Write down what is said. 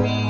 me.